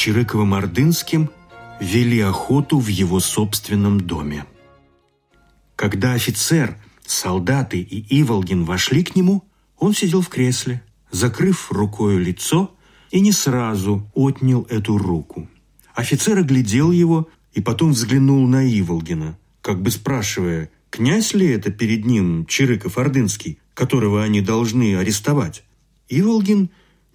Чирыковым-Ордынским вели охоту в его собственном доме. Когда офицер, солдаты и Иволгин вошли к нему, он сидел в кресле, закрыв рукою лицо, и не сразу отнял эту руку. Офицер оглядел его и потом взглянул на Иволгина, как бы спрашивая, князь ли это перед ним Чирыков-Ордынский, которого они должны арестовать. Иволгин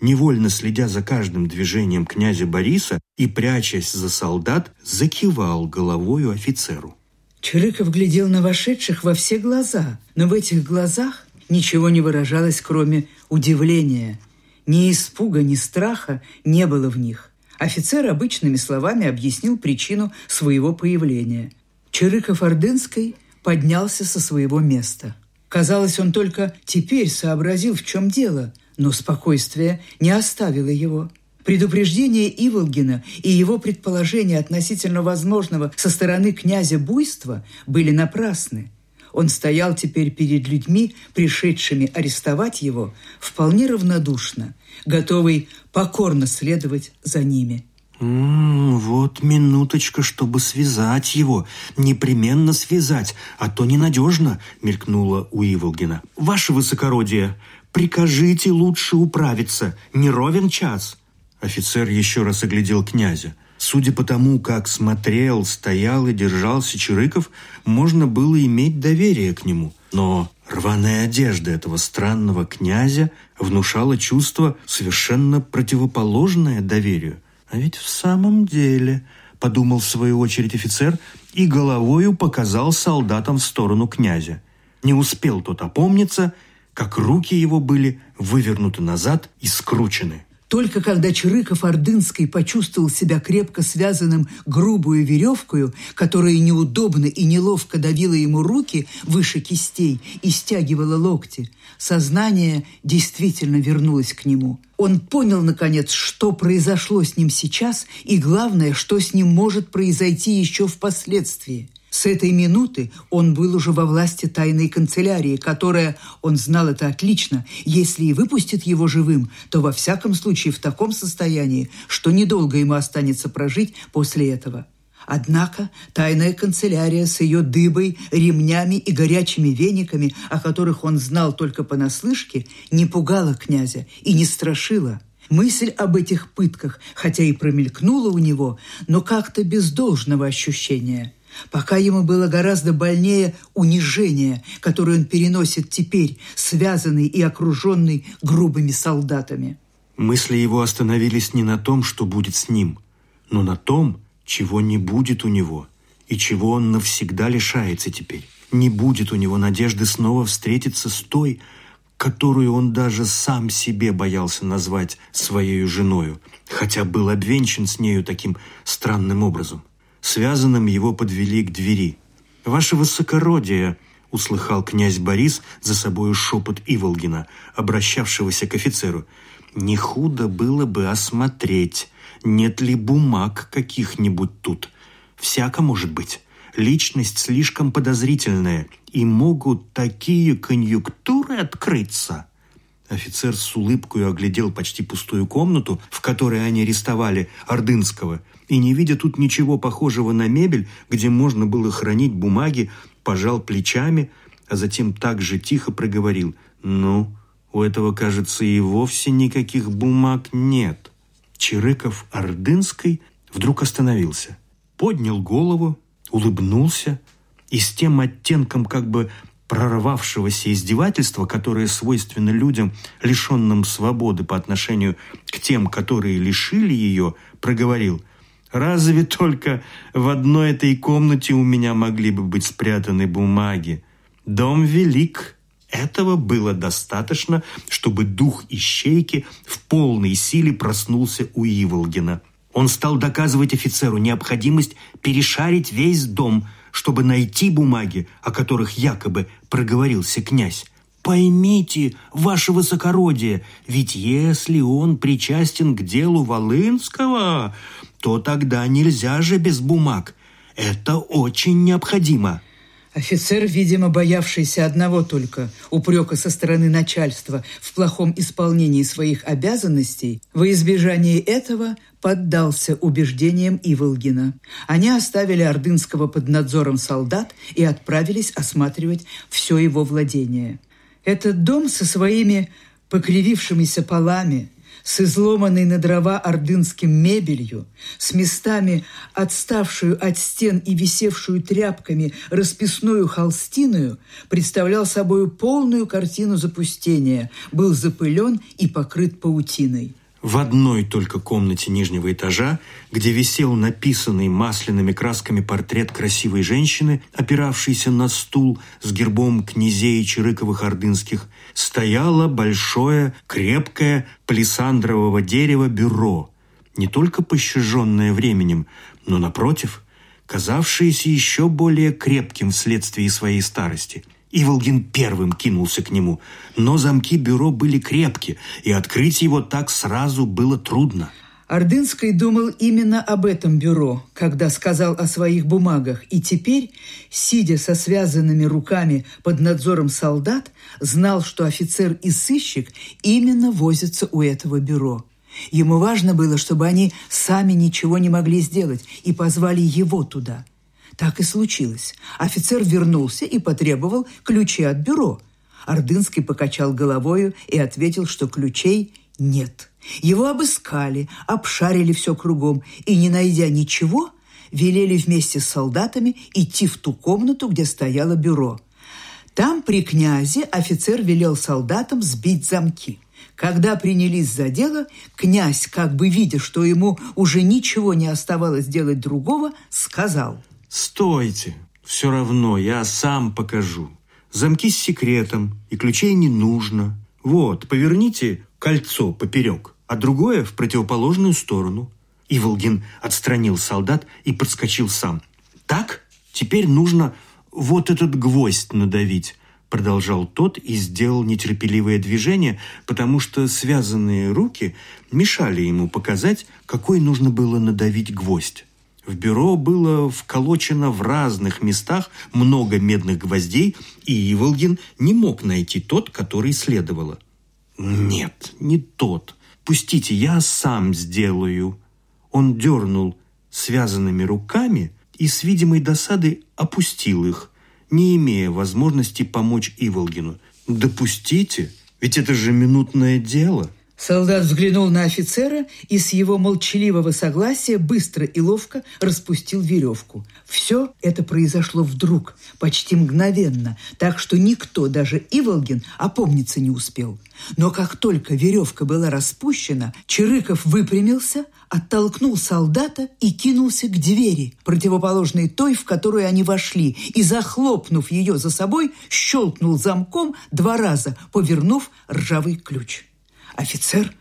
невольно следя за каждым движением князя Бориса и прячась за солдат, закивал головою офицеру. Чирыков глядел на вошедших во все глаза, но в этих глазах ничего не выражалось, кроме удивления. Ни испуга, ни страха не было в них. Офицер обычными словами объяснил причину своего появления. Чирыков-Ордынский поднялся со своего места. Казалось, он только теперь сообразил, в чем дело – но спокойствие не оставило его. Предупреждение Иволгина и его предположения относительно возможного со стороны князя буйства были напрасны. Он стоял теперь перед людьми, пришедшими арестовать его, вполне равнодушно, готовый покорно следовать за ними. «М -м, «Вот минуточка, чтобы связать его. Непременно связать, а то ненадежно», — мелькнула у Иволгина. «Ваше высокородие, Прикажите лучше управиться, не ровен час». Офицер еще раз оглядел князя. Судя по тому, как смотрел, стоял и держался Чирыков, можно было иметь доверие к нему. Но рваная одежда этого странного князя внушала чувство, совершенно противоположное доверию. А ведь в самом деле, подумал в свою очередь офицер и головою показал солдатам в сторону князя. Не успел тот опомниться – как руки его были вывернуты назад и скручены. Только когда Чирыков-Ордынский почувствовал себя крепко связанным грубую веревкою, которая неудобно и неловко давила ему руки выше кистей и стягивала локти, сознание действительно вернулось к нему. Он понял, наконец, что произошло с ним сейчас и, главное, что с ним может произойти еще впоследствии – с этой минуты он был уже во власти тайной канцелярии, которая, он знал это отлично, если и выпустит его живым, то во всяком случае в таком состоянии, что недолго ему останется прожить после этого. Однако тайная канцелярия с ее дыбой, ремнями и горячими вениками, о которых он знал только понаслышке, не пугала князя и не страшила. Мысль об этих пытках, хотя и промелькнула у него, но как-то без должного ощущения – пока ему было гораздо больнее унижение, которое он переносит теперь, связанный и окруженный грубыми солдатами. Мысли его остановились не на том, что будет с ним, но на том, чего не будет у него и чего он навсегда лишается теперь. Не будет у него надежды снова встретиться с той, которую он даже сам себе боялся назвать своей женою, хотя был обвенчан с нею таким странным образом – Связанным его подвели к двери. «Ваше высокородие!» – услыхал князь Борис за собою шепот Иволгина, обращавшегося к офицеру. «Не худо было бы осмотреть, нет ли бумаг каких-нибудь тут. Всяко может быть. Личность слишком подозрительная, и могут такие конъюнктуры открыться». Офицер с улыбкой оглядел почти пустую комнату, в которой они арестовали Ордынского, и, не видя тут ничего похожего на мебель, где можно было хранить бумаги, пожал плечами, а затем так же тихо проговорил «Ну, у этого, кажется, и вовсе никаких бумаг нет». Чирыков Ордынской вдруг остановился, поднял голову, улыбнулся и с тем оттенком как бы прорвавшегося издевательства, которое свойственно людям, лишенным свободы по отношению к тем, которые лишили ее, проговорил «Разве только в одной этой комнате у меня могли бы быть спрятаны бумаги? Дом велик». Этого было достаточно, чтобы дух ищейки в полной силе проснулся у Иволгина. Он стал доказывать офицеру необходимость перешарить весь дом – чтобы найти бумаги, о которых якобы проговорился князь. Поймите, ваше высокородие, ведь если он причастен к делу Волынского, то тогда нельзя же без бумаг. Это очень необходимо. Офицер, видимо, боявшийся одного только упрека со стороны начальства в плохом исполнении своих обязанностей, во избежание этого поддался убеждениям Иволгина. Они оставили Ордынского под надзором солдат и отправились осматривать все его владение. Этот дом со своими покривившимися полами – с изломанной на дрова ордынским мебелью, с местами, отставшую от стен и висевшую тряпками расписную холстиную, представлял собой полную картину запустения, был запылен и покрыт паутиной. В одной только комнате нижнего этажа, где висел написанный масляными красками портрет красивой женщины, опиравшейся на стул с гербом князей Чирыковых ордынских, стояло большое, крепкое, палисандрового дерева бюро, не только пощаженное временем, но, напротив, казавшееся еще более крепким вследствие своей старости – Иволгин первым кинулся к нему, но замки бюро были крепки, и открыть его так сразу было трудно. Ордынский думал именно об этом бюро, когда сказал о своих бумагах, и теперь, сидя со связанными руками под надзором солдат, знал, что офицер и сыщик именно возятся у этого бюро. Ему важно было, чтобы они сами ничего не могли сделать, и позвали его туда – так и случилось. Офицер вернулся и потребовал ключи от бюро. Ордынский покачал головою и ответил, что ключей нет. Его обыскали, обшарили все кругом и, не найдя ничего, велели вместе с солдатами идти в ту комнату, где стояло бюро. Там при князе офицер велел солдатам сбить замки. Когда принялись за дело, князь, как бы видя, что ему уже ничего не оставалось делать другого, сказал – «Стойте! Все равно, я сам покажу. Замки с секретом, и ключей не нужно. Вот, поверните кольцо поперек, а другое в противоположную сторону». Иволгин отстранил солдат и подскочил сам. «Так? Теперь нужно вот этот гвоздь надавить» продолжал тот и сделал нетерпеливое движение, потому что связанные руки мешали ему показать, какой нужно было надавить гвоздь. В бюро было вколочено в разных местах много медных гвоздей, и Иволгин не мог найти тот, который следовало. «Нет, не тот. Пустите, я сам сделаю». Он дернул связанными руками и с видимой досадой опустил их, не имея возможности помочь Иволгину. «Допустите, ведь это же минутное дело». Солдат взглянул на офицера и с его молчаливого согласия быстро и ловко распустил веревку. Все это произошло вдруг, почти мгновенно, так что никто, даже Иволгин, опомниться не успел. Но как только веревка была распущена, Чирыков выпрямился, оттолкнул солдата и кинулся к двери, противоположной той, в которую они вошли, и, захлопнув ее за собой, щелкнул замком два раза, повернув ржавый ключ. Офицер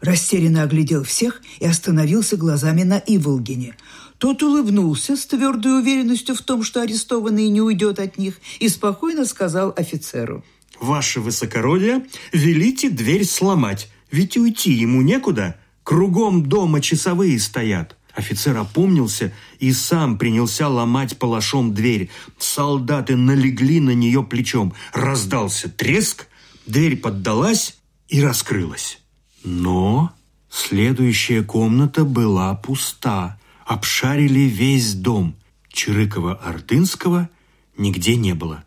растерянно оглядел всех и остановился глазами на Иволгине. Тот улыбнулся с твердой уверенностью в том, что арестованный не уйдет от них, и спокойно сказал офицеру. «Ваше высокородие, велите дверь сломать, ведь уйти ему некуда. Кругом дома часовые стоят». Офицер опомнился и сам принялся ломать палашом дверь. Солдаты налегли на нее плечом. Раздался треск, дверь поддалась, и раскрылась. Но следующая комната была пуста. Обшарили весь дом. Чирыкова-Ордынского нигде не было.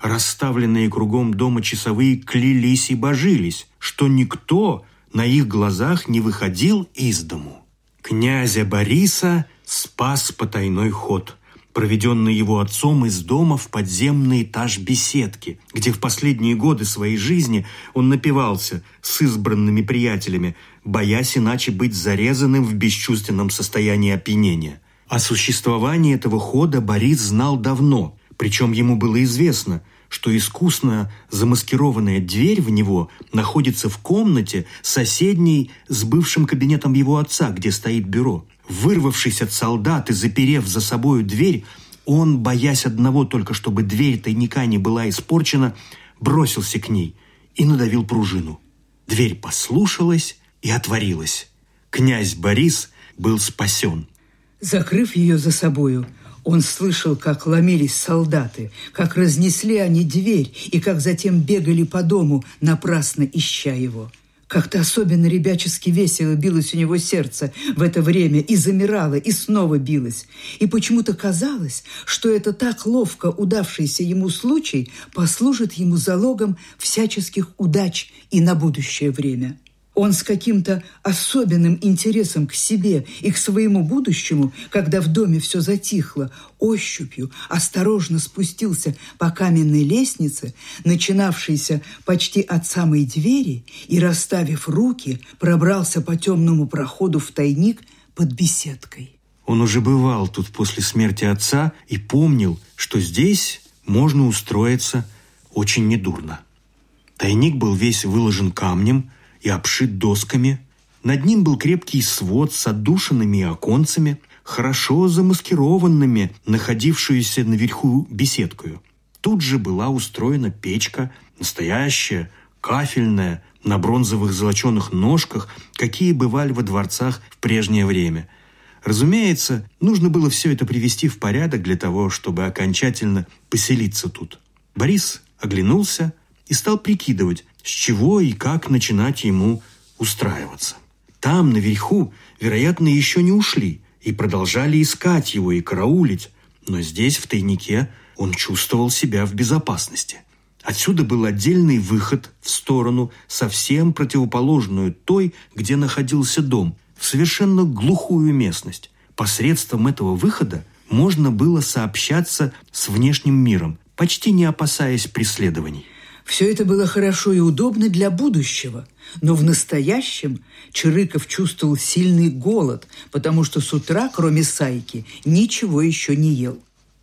Расставленные кругом дома часовые клялись и божились, что никто на их глазах не выходил из дому. Князя Бориса спас потайной ход – проведенный его отцом из дома в подземный этаж беседки, где в последние годы своей жизни он напивался с избранными приятелями, боясь иначе быть зарезанным в бесчувственном состоянии опьянения. О существовании этого хода Борис знал давно, причем ему было известно, что искусно замаскированная дверь в него находится в комнате, соседней с бывшим кабинетом его отца, где стоит бюро – Вырвавшись от солдат и заперев за собою дверь, он, боясь одного только, чтобы дверь тайника не была испорчена, бросился к ней и надавил пружину. Дверь послушалась и отворилась. Князь Борис был спасен. Закрыв ее за собою, Он слышал, как ломились солдаты, как разнесли они дверь и как затем бегали по дому, напрасно ища его. Как-то особенно ребячески весело билось у него сердце в это время и замирало, и снова билось. И почему-то казалось, что это так ловко удавшийся ему случай послужит ему залогом всяческих удач и на будущее время. Он с каким-то особенным интересом к себе и к своему будущему, когда в доме все затихло, ощупью осторожно спустился по каменной лестнице, начинавшейся почти от самой двери, и, расставив руки, пробрался по темному проходу в тайник под беседкой. Он уже бывал тут после смерти отца и помнил, что здесь можно устроиться очень недурно. Тайник был весь выложен камнем – и обшит досками. Над ним был крепкий свод с отдушинами и оконцами, хорошо замаскированными, находившуюся наверху беседкою. Тут же была устроена печка, настоящая, кафельная, на бронзовых золоченых ножках, какие бывали во дворцах в прежнее время. Разумеется, нужно было все это привести в порядок для того, чтобы окончательно поселиться тут. Борис оглянулся и стал прикидывать, с чего и как начинать ему устраиваться. Там, наверху, вероятно, еще не ушли и продолжали искать его и караулить, но здесь, в тайнике, он чувствовал себя в безопасности. Отсюда был отдельный выход в сторону, совсем противоположную той, где находился дом, в совершенно глухую местность. Посредством этого выхода можно было сообщаться с внешним миром, почти не опасаясь преследований. Все это было хорошо и удобно для будущего, но в настоящем Чирыков чувствовал сильный голод, потому что с утра, кроме сайки, ничего еще не ел.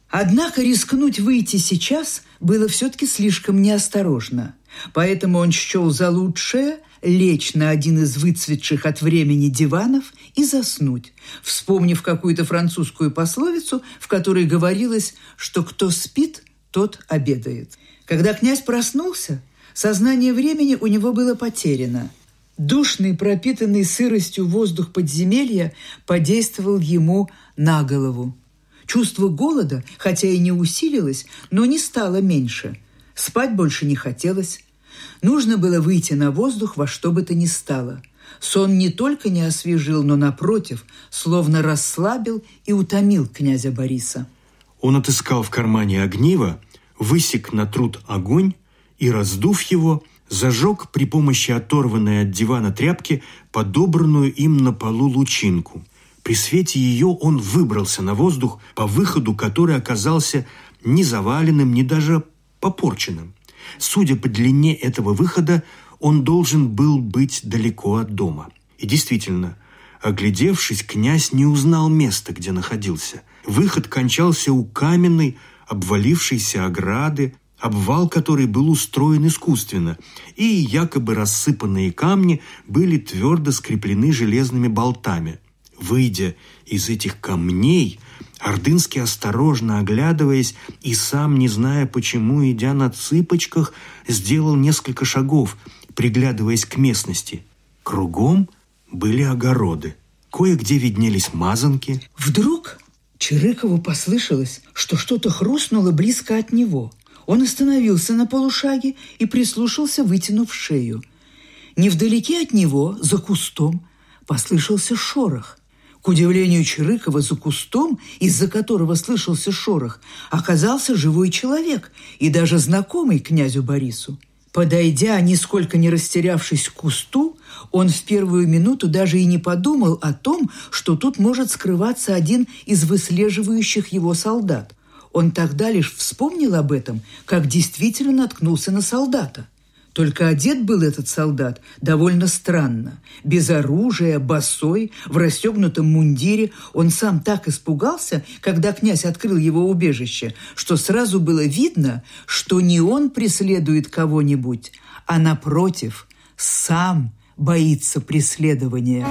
Однако рискнуть выйти сейчас было все-таки слишком неосторожно, поэтому он счел за лучшее лечь на один из выцветших от времени диванов и заснуть, вспомнив какую-то французскую пословицу, в которой говорилось, что кто спит, тот обедает. Когда князь проснулся, сознание времени у него было потеряно. Душный, пропитанный сыростью воздух подземелья подействовал ему на голову. Чувство голода, хотя и не усилилось, но не стало меньше. Спать больше не хотелось. Нужно было выйти на воздух во что бы то ни стало. Сон не только не освежил, но, напротив, словно расслабил и утомил князя Бориса. Он отыскал в кармане огниво высек на труд огонь и, раздув его, зажег при помощи оторванной от дивана тряпки подобранную им на полу лучинку. При свете ее он выбрался на воздух, по выходу который оказался не заваленным, ни даже попорченным. Судя по длине этого выхода, он должен был быть далеко от дома. И действительно, оглядевшись, князь не узнал места, где находился. Выход кончался у каменной, обвалившейся ограды, обвал которой был устроен искусственно, и якобы рассыпанные камни были твердо скреплены железными болтами. Выйдя из этих камней, Ордынский, осторожно оглядываясь и сам, не зная почему, идя на цыпочках, сделал несколько шагов, приглядываясь к местности. Кругом были огороды. Кое-где виднелись мазанки. Вдруг Чирыкову послышалось, что что-то хрустнуло близко от него. Он остановился на полушаге и прислушался, вытянув шею. Невдалеке от него, за кустом, послышался шорох. К удивлению Чирыкова, за кустом, из-за которого слышался шорох, оказался живой человек и даже знакомый князю Борису. Подойдя, нисколько не растерявшись к кусту, он в первую минуту даже и не подумал о том, что тут может скрываться один из выслеживающих его солдат. Он тогда лишь вспомнил об этом, как действительно наткнулся на солдата – только одет был этот солдат довольно странно. Без оружия, босой, в расстегнутом мундире. Он сам так испугался, когда князь открыл его убежище, что сразу было видно, что не он преследует кого-нибудь, а напротив, сам боится преследования.